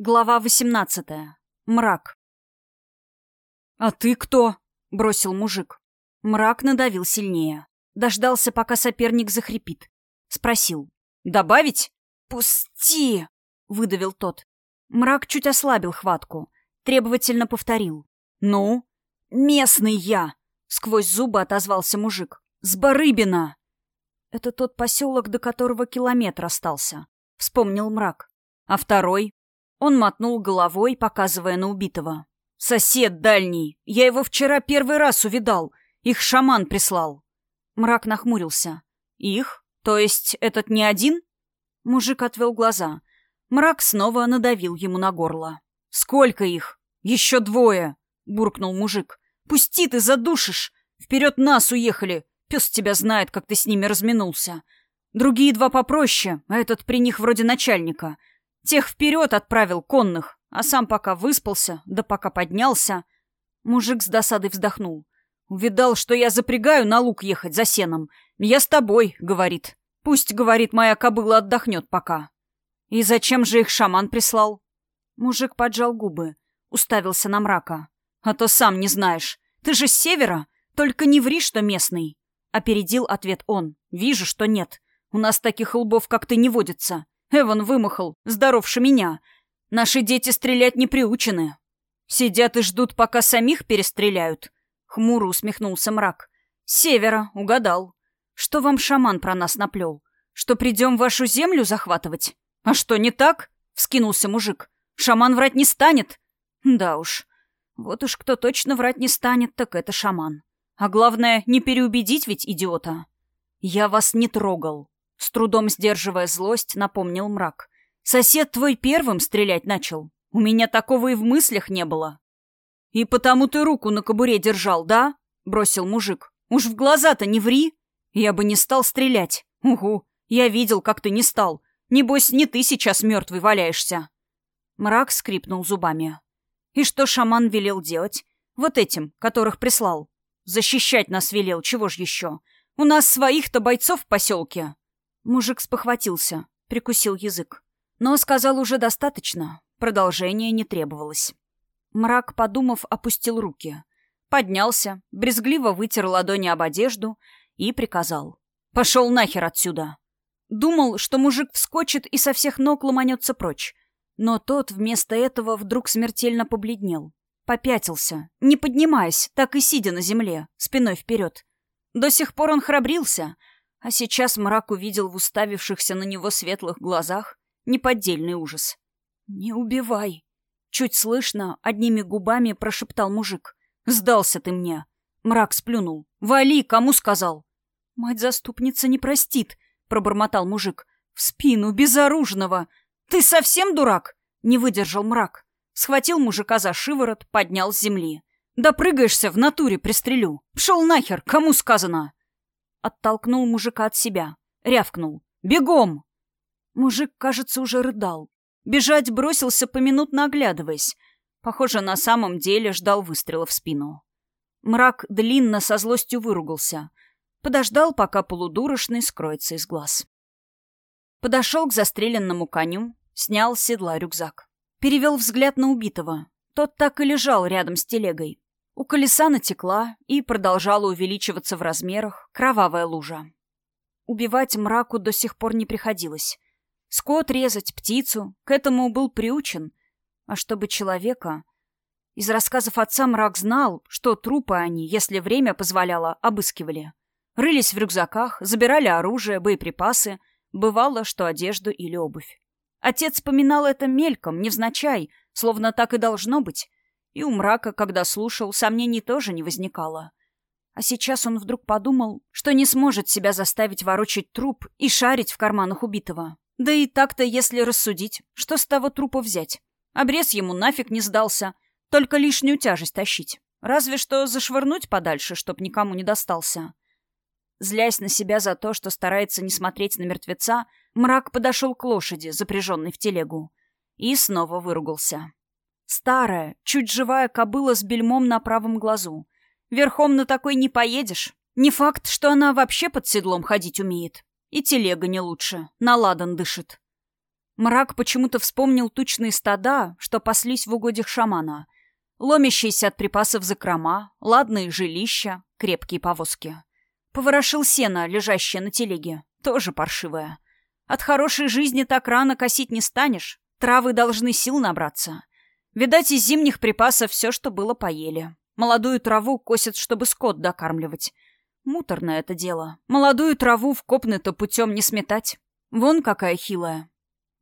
Глава восемнадцатая. Мрак. «А ты кто?» — бросил мужик. Мрак надавил сильнее. Дождался, пока соперник захрипит. Спросил. «Добавить?» «Пусти!» — выдавил тот. Мрак чуть ослабил хватку. Требовательно повторил. «Ну?» «Местный я!» — сквозь зубы отозвался мужик. «С Барыбина!» «Это тот поселок, до которого километр остался», — вспомнил мрак. «А второй?» Он мотнул головой, показывая на убитого. «Сосед дальний! Я его вчера первый раз увидал. Их шаман прислал». Мрак нахмурился. «Их? То есть этот не один?» Мужик отвел глаза. Мрак снова надавил ему на горло. «Сколько их? Еще двое!» — буркнул мужик. «Пусти ты, задушишь! Вперед нас уехали! Пес тебя знает, как ты с ними разминулся. Другие два попроще, а этот при них вроде начальника. Тех вперед отправил конных, а сам пока выспался, да пока поднялся. Мужик с досадой вздохнул. Увидал, что я запрягаю на луг ехать за сеном. Я с тобой, говорит. Пусть, говорит, моя кобыла отдохнет пока. И зачем же их шаман прислал? Мужик поджал губы, уставился на мрака. А то сам не знаешь. Ты же с севера, только не ври, что местный. Опередил ответ он. Вижу, что нет. У нас таких лбов, как ты, не водится. Эван вымахал, здоровше меня. Наши дети стрелять не приучены. Сидят и ждут, пока самих перестреляют. Хмуро усмехнулся мрак. севера, угадал. Что вам шаман про нас наплел? Что придем вашу землю захватывать? А что, не так? Вскинулся мужик. Шаман врать не станет. Да уж. Вот уж кто точно врать не станет, так это шаман. А главное, не переубедить ведь идиота. Я вас не трогал. С трудом сдерживая злость, напомнил мрак. «Сосед твой первым стрелять начал. У меня такого и в мыслях не было». «И потому ты руку на кобуре держал, да?» — бросил мужик. «Уж в глаза-то не ври. Я бы не стал стрелять. Угу, я видел, как ты не стал. Небось, не ты сейчас мертвый валяешься». Мрак скрипнул зубами. «И что шаман велел делать? Вот этим, которых прислал. Защищать нас велел, чего ж еще? У нас своих-то бойцов в поселке». Мужик спохватился, прикусил язык. Но сказал уже достаточно, продолжение не требовалось. Мрак, подумав, опустил руки. Поднялся, брезгливо вытер ладони об одежду и приказал. «Пошел нахер отсюда!» Думал, что мужик вскочит и со всех ног ломанется прочь. Но тот вместо этого вдруг смертельно побледнел. Попятился, не поднимаясь, так и сидя на земле, спиной вперед. До сих пор он храбрился — а сейчас мрак увидел в уставившихся на него светлых глазах неподдельный ужас. «Не убивай!» Чуть слышно, одними губами прошептал мужик. «Сдался ты мне!» Мрак сплюнул. «Вали, кому сказал?» «Мать-заступница не простит!» Пробормотал мужик. «В спину, безоружного! Ты совсем дурак?» Не выдержал мрак. Схватил мужика за шиворот, поднял с земли. «Да прыгаешься, в натуре пристрелю! Пшел нахер, кому сказано!» Оттолкнул мужика от себя. Рявкнул. «Бегом!» Мужик, кажется, уже рыдал. Бежать бросился, поминутно оглядываясь. Похоже, на самом деле ждал выстрела в спину. Мрак длинно со злостью выругался. Подождал, пока полудурочный скроется из глаз. Подошел к застреленному коню, снял с седла рюкзак. Перевел взгляд на убитого. Тот так и лежал рядом с телегой. У колеса натекла и продолжала увеличиваться в размерах кровавая лужа. Убивать мраку до сих пор не приходилось. Скот резать, птицу, к этому был приучен. А чтобы человека... Из рассказов отца мрак знал, что трупы они, если время позволяло, обыскивали. Рылись в рюкзаках, забирали оружие, боеприпасы, бывало, что одежду или обувь. Отец поминал это мельком, невзначай, словно так и должно быть, и у мрака, когда слушал, сомнений тоже не возникало. А сейчас он вдруг подумал, что не сможет себя заставить ворочать труп и шарить в карманах убитого. Да и так-то, если рассудить, что с того трупа взять? Обрез ему нафиг не сдался, только лишнюю тяжесть тащить. Разве что зашвырнуть подальше, чтоб никому не достался. Злясь на себя за то, что старается не смотреть на мертвеца, мрак подошел к лошади, запряженной в телегу, и снова выругался. Старая, чуть живая кобыла с бельмом на правом глазу. Верхом на такой не поедешь. Не факт, что она вообще под седлом ходить умеет. И телега не лучше, на ладан дышит. Мрак почему-то вспомнил тучные стада, что паслись в угодьях шамана. Ломящиеся от припасов закрома, ладные жилища, крепкие повозки. Поворошил сено, лежащее на телеге, тоже паршивое. От хорошей жизни так рано косить не станешь, травы должны сил набраться. Видать, из зимних припасов все, что было, поели. Молодую траву косят, чтобы скот докармливать. Муторное это дело. Молодую траву в копны-то путем не сметать. Вон какая хилая.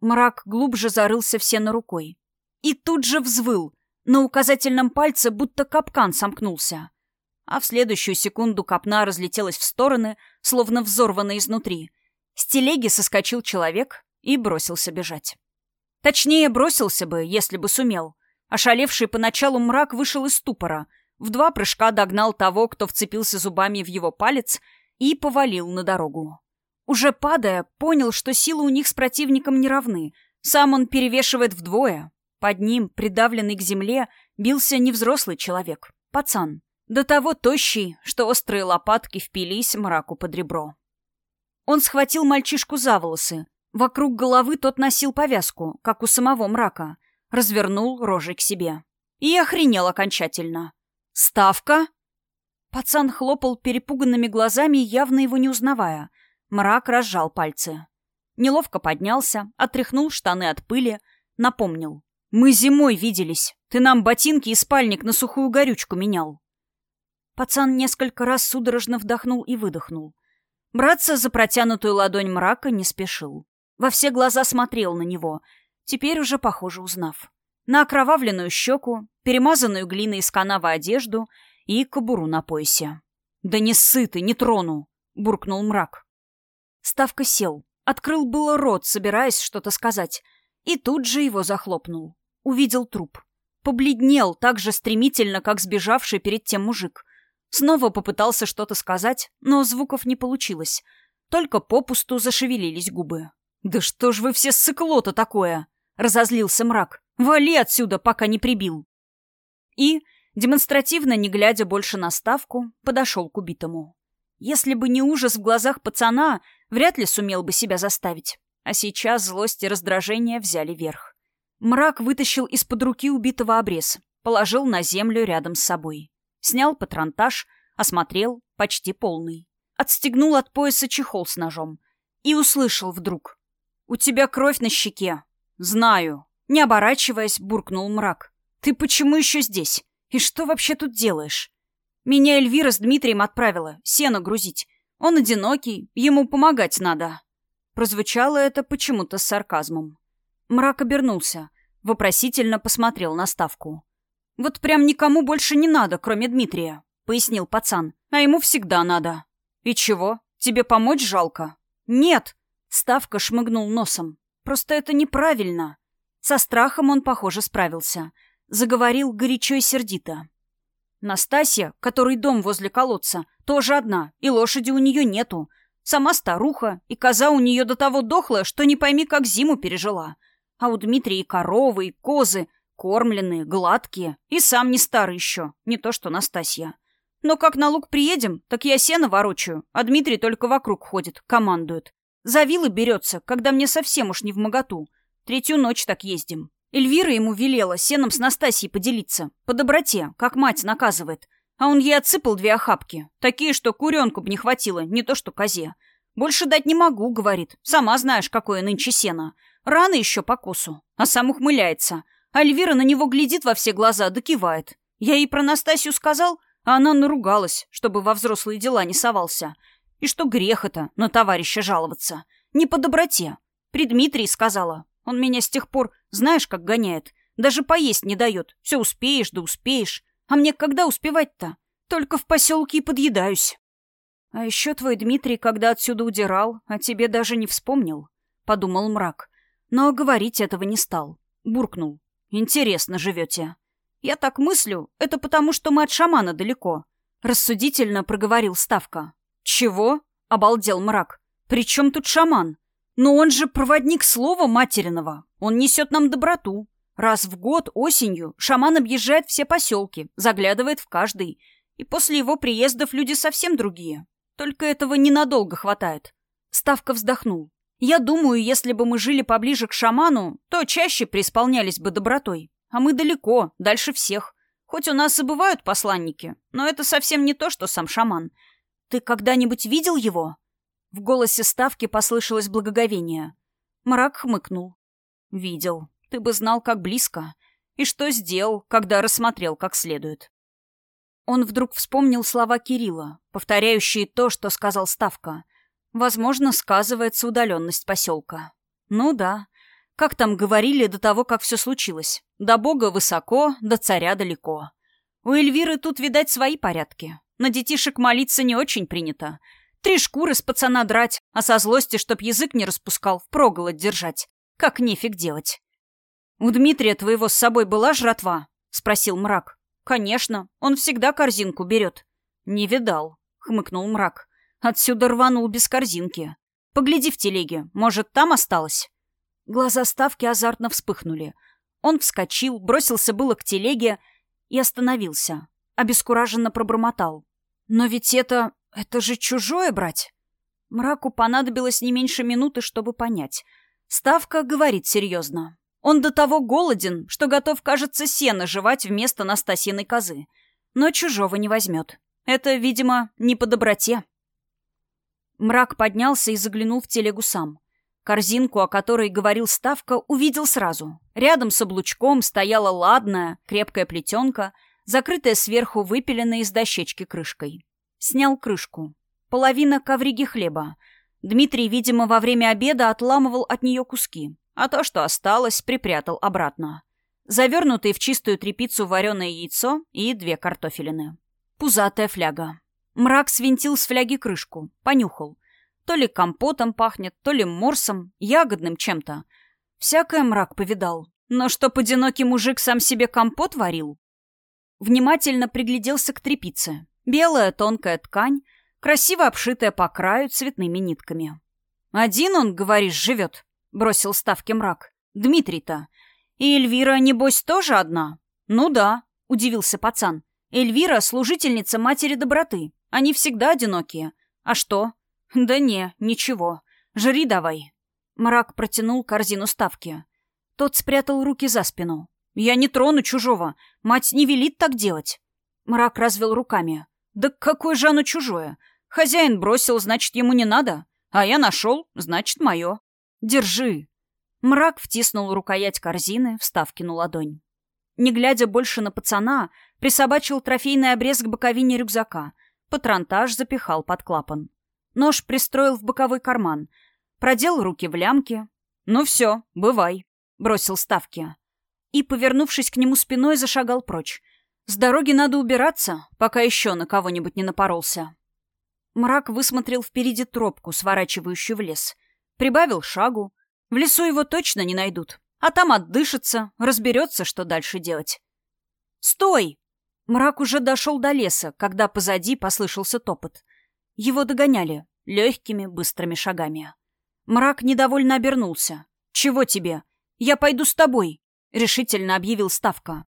Мрак глубже зарылся в сено рукой. И тут же взвыл. На указательном пальце будто капкан сомкнулся. А в следующую секунду копна разлетелась в стороны, словно взорвана изнутри. С телеги соскочил человек и бросился бежать. Точнее, бросился бы, если бы сумел. Ошалевший поначалу мрак вышел из ступора, в два прыжка догнал того, кто вцепился зубами в его палец, и повалил на дорогу. Уже падая, понял, что силы у них с противником не равны. Сам он перевешивает вдвое. Под ним, придавленный к земле, бился невзрослый человек, пацан. До того тощий, что острые лопатки впились мраку под ребро. Он схватил мальчишку за волосы. Вокруг головы тот носил повязку, как у самого мрака. Развернул рожей к себе. И охренел окончательно. «Ставка?» Пацан хлопал перепуганными глазами, явно его не узнавая. Мрак разжал пальцы. Неловко поднялся, отряхнул штаны от пыли, напомнил. «Мы зимой виделись. Ты нам ботинки и спальник на сухую горючку менял». Пацан несколько раз судорожно вдохнул и выдохнул. Браться за протянутую ладонь мрака не спешил. Во все глаза смотрел на него, теперь уже, похоже, узнав. На окровавленную щеку, перемазанную глиной из канавы одежду и кобуру на поясе. «Да не сыты, не трону!» — буркнул мрак. Ставка сел, открыл было рот, собираясь что-то сказать, и тут же его захлопнул. Увидел труп. Побледнел так же стремительно, как сбежавший перед тем мужик. Снова попытался что-то сказать, но звуков не получилось. Только попусту зашевелились губы. «Да что ж вы все сыкло-то такое!» — разозлился мрак. «Вали отсюда, пока не прибил!» И, демонстративно не глядя больше на ставку, подошел к убитому. Если бы не ужас в глазах пацана, вряд ли сумел бы себя заставить. А сейчас злость и раздражение взяли верх. Мрак вытащил из-под руки убитого обрез, положил на землю рядом с собой. Снял патронтаж, осмотрел, почти полный. Отстегнул от пояса чехол с ножом. И услышал вдруг. «У тебя кровь на щеке». «Знаю». Не оборачиваясь, буркнул мрак. «Ты почему еще здесь? И что вообще тут делаешь?» «Меня Эльвира с Дмитрием отправила, сено грузить. Он одинокий, ему помогать надо». Прозвучало это почему-то с сарказмом. Мрак обернулся, вопросительно посмотрел на ставку. «Вот прям никому больше не надо, кроме Дмитрия», — пояснил пацан. «А ему всегда надо». «И чего? Тебе помочь жалко?» «Нет!» — Ставка шмыгнул носом. «Просто это неправильно». Со страхом он, похоже, справился. Заговорил горячо и сердито. Настасья, который дом возле колодца, тоже одна, и лошади у нее нету. Сама старуха, и коза у нее до того дохлая, что не пойми, как зиму пережила. А у Дмитрия и коровы, и козы, Кормленные, гладкие. И сам не старый еще, не то что Настасья. Но как на луг приедем, так я сено ворочаю, а Дмитрий только вокруг ходит, командует. За вилы берется, когда мне совсем уж не в моготу. Третью ночь так ездим. Эльвира ему велела сеном с Настасьей поделиться. По доброте, как мать наказывает. А он ей отсыпал две охапки. Такие, что куренку бы не хватило, не то что козе. «Больше дать не могу», — говорит. «Сама знаешь, какое нынче сено. Рано еще по косу». А сам ухмыляется. Альвира на него глядит во все глаза, да. Я ей про Настасью сказал, а она наругалась, чтобы во взрослые дела не совался. И что грех это, на товарища жаловаться. Не по доброте. При Дмитрии сказала. Он меня с тех пор, знаешь, как гоняет. Даже поесть не дает. Все успеешь, да успеешь. А мне когда успевать-то? Только в поселке и подъедаюсь. А еще твой Дмитрий, когда отсюда удирал, о тебе даже не вспомнил, — подумал мрак. Но говорить этого не стал. Буркнул. Интересно живете. Я так мыслю, это потому, что мы от шамана далеко. Рассудительно проговорил Ставка. Чего? Обалдел мрак. При чем тут шаман? Но он же проводник слова материного. Он несет нам доброту. Раз в год осенью шаман объезжает все поселки, заглядывает в каждый. И после его приездов люди совсем другие. Только этого ненадолго хватает. Ставка вздохнул. Я думаю, если бы мы жили поближе к шаману, то чаще преисполнялись бы добротой. А мы далеко, дальше всех. Хоть у нас и бывают посланники, но это совсем не то, что сам шаман. Ты когда-нибудь видел его?» В голосе Ставки послышалось благоговение. Мрак хмыкнул. «Видел. Ты бы знал, как близко. И что сделал, когда рассмотрел как следует». Он вдруг вспомнил слова Кирилла, повторяющие то, что сказал Ставка. Возможно, сказывается удаленность поселка. Ну да. Как там говорили до того, как все случилось? До бога высоко, до царя далеко. У Эльвиры тут, видать, свои порядки. На детишек молиться не очень принято. Три шкуры с пацана драть, а со злости, чтоб язык не распускал, впроголодь держать. Как нефиг делать. «У Дмитрия твоего с собой была жратва?» — спросил мрак. «Конечно, он всегда корзинку берет». «Не видал», — хмыкнул мрак. «Отсюда рванул без корзинки. Погляди в телеге, может, там осталось?» Глаза Ставки азартно вспыхнули. Он вскочил, бросился было к телеге и остановился. Обескураженно пробормотал. «Но ведь это... это же чужое брать!» Мраку понадобилось не меньше минуты, чтобы понять. Ставка говорит серьезно. Он до того голоден, что готов, кажется, сено жевать вместо Настасьиной козы. Но чужого не возьмет. Это, видимо, не по доброте. Мрак поднялся и заглянул в телегу сам. Корзинку, о которой говорил Ставка, увидел сразу. Рядом с облучком стояла ладная, крепкая плетенка, закрытая сверху выпиленной из дощечки крышкой. Снял крышку. Половина ковриги хлеба. Дмитрий, видимо, во время обеда отламывал от нее куски, а то, что осталось, припрятал обратно. Завернутый в чистую тряпицу вареное яйцо и две картофелины. Пузатая фляга. Мрак свинтил с фляги крышку, понюхал — то ли компотом пахнет, то ли морсом, ягодным чем-то. Всякое мрак повидал. Но чтоб одинокий мужик сам себе компот варил? Внимательно пригляделся к трепице. Белая тонкая ткань, красиво обшитая по краю цветными нитками. «Один он, говоришь, живет?» — бросил ставки мрак. «Дмитрий-то. И Эльвира, небось, тоже одна?» «Ну да», — удивился пацан. «Эльвира — служительница матери доброты. Они всегда одинокие. А что? «Да не, ничего. Жри давай». Мрак протянул корзину ставки. Тот спрятал руки за спину. «Я не трону чужого. Мать не велит так делать». Мрак развел руками. «Да какое же оно чужое? Хозяин бросил, значит, ему не надо. А я нашел, значит, мое. Держи». Мрак втиснул рукоять корзины, вставкину ладонь. Не глядя больше на пацана, присобачил трофейный обрез к боковине рюкзака. Патронтаж запихал под клапан. Нож пристроил в боковой карман. Продел руки в лямке. «Ну все, бывай», — бросил ставки. И, повернувшись к нему спиной, зашагал прочь. «С дороги надо убираться, пока еще на кого-нибудь не напоролся». Мрак высмотрел впереди тропку, сворачивающую в лес. Прибавил шагу. В лесу его точно не найдут. А там отдышится, разберется, что дальше делать. «Стой!» Мрак уже дошел до леса, когда позади послышался топот. Его догоняли легкими, быстрыми шагами. Мрак недовольно обернулся. «Чего тебе? Я пойду с тобой», — решительно объявил Ставка.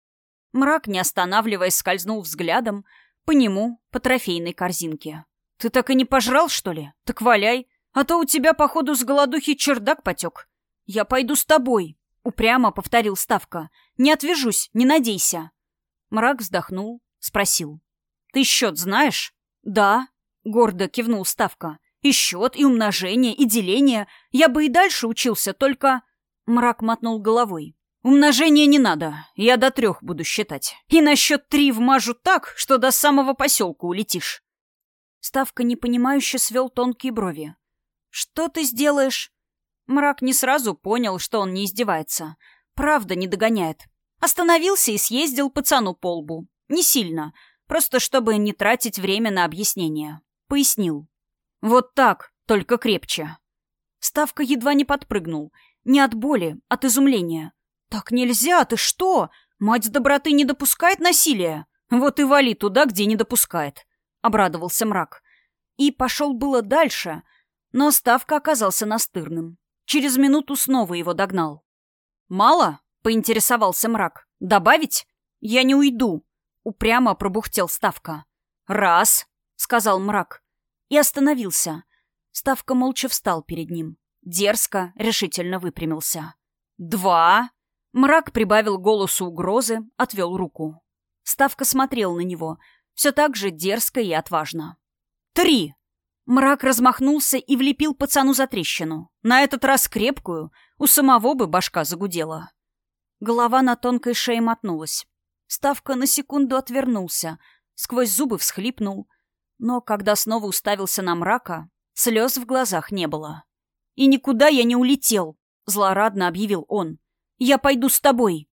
Мрак, не останавливаясь, скользнул взглядом по нему, по трофейной корзинке. «Ты так и не пожрал, что ли? Так валяй, а то у тебя, походу, с голодухи чердак потек. Я пойду с тобой», — упрямо повторил Ставка. «Не отвяжусь, не надейся». Мрак вздохнул, спросил. «Ты счет знаешь?» «Да», Гордо кивнул Ставка. «И счет, и умножение, и деление. Я бы и дальше учился, только...» Мрак мотнул головой. «Умножение не надо. Я до трех буду считать. И на счет три вмажу так, что до самого поселка улетишь». Ставка непонимающе свел тонкие брови. «Что ты сделаешь?» Мрак не сразу понял, что он не издевается. Правда не догоняет. Остановился и съездил пацану по лбу. Не сильно. Просто чтобы не тратить время на объяснение. Пояснил. «Вот так, только крепче». Ставка едва не подпрыгнул. Не от боли, от изумления. «Так нельзя, ты что? Мать доброты не допускает насилия? Вот и вали туда, где не допускает», — обрадовался мрак. И пошел было дальше, но Ставка оказался настырным. Через минуту снова его догнал. «Мало?» — поинтересовался мрак. «Добавить? Я не уйду», — упрямо пробухтел Ставка. «Раз», сказал мрак. И остановился. Ставка молча встал перед ним. Дерзко, решительно выпрямился. «Два!» Мрак прибавил голосу угрозы, отвел руку. Ставка смотрел на него, все так же дерзко и отважно. «Три!» Мрак размахнулся и влепил пацану за трещину. На этот раз крепкую, у самого бы башка загудела. Голова на тонкой шее мотнулась. Ставка на секунду отвернулся, сквозь зубы всхлипнул. Но когда снова уставился на мрака, слез в глазах не было. «И никуда я не улетел», — злорадно объявил он. «Я пойду с тобой».